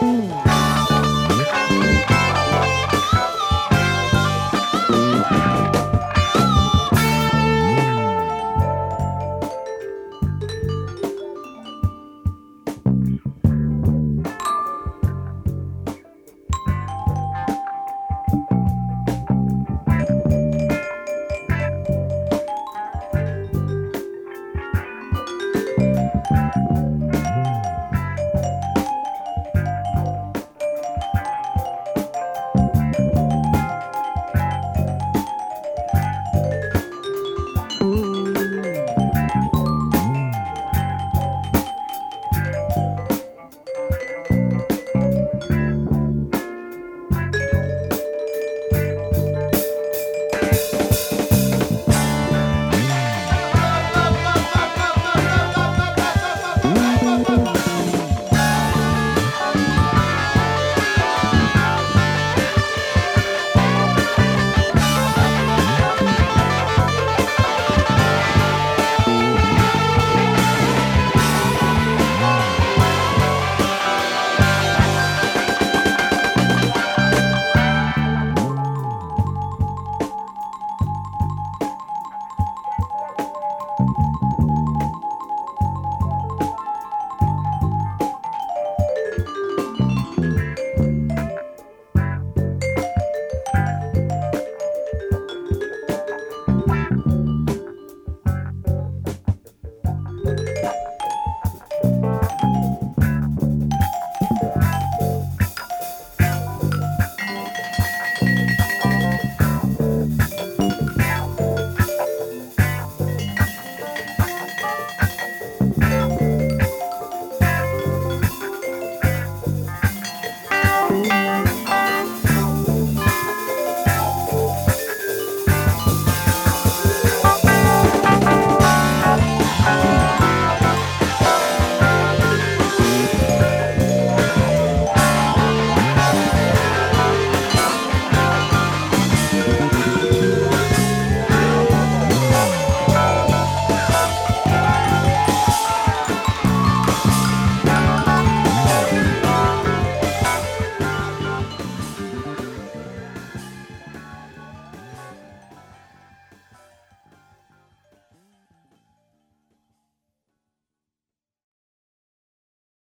Música